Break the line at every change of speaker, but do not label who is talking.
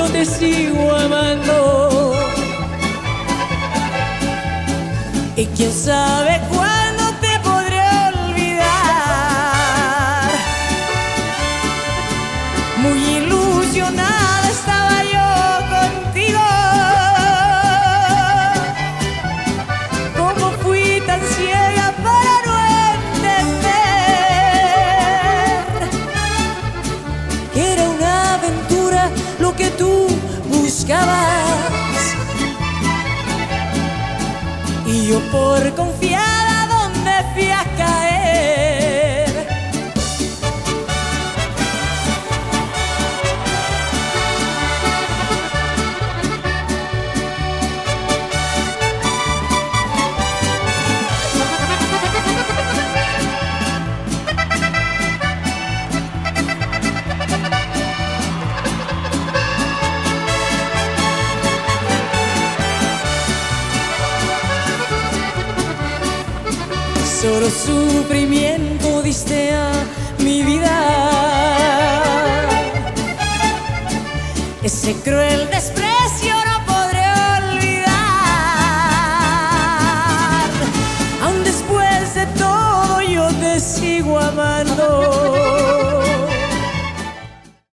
yo te sigo amando. Y quién sabe cuándo te podré olvidar. Muy ilusionada Y yo por confiada Solo sufrimiento diste a mi vida. Ese cruel desprecio no podré olvidar. Aún después de todo yo te sigo amando.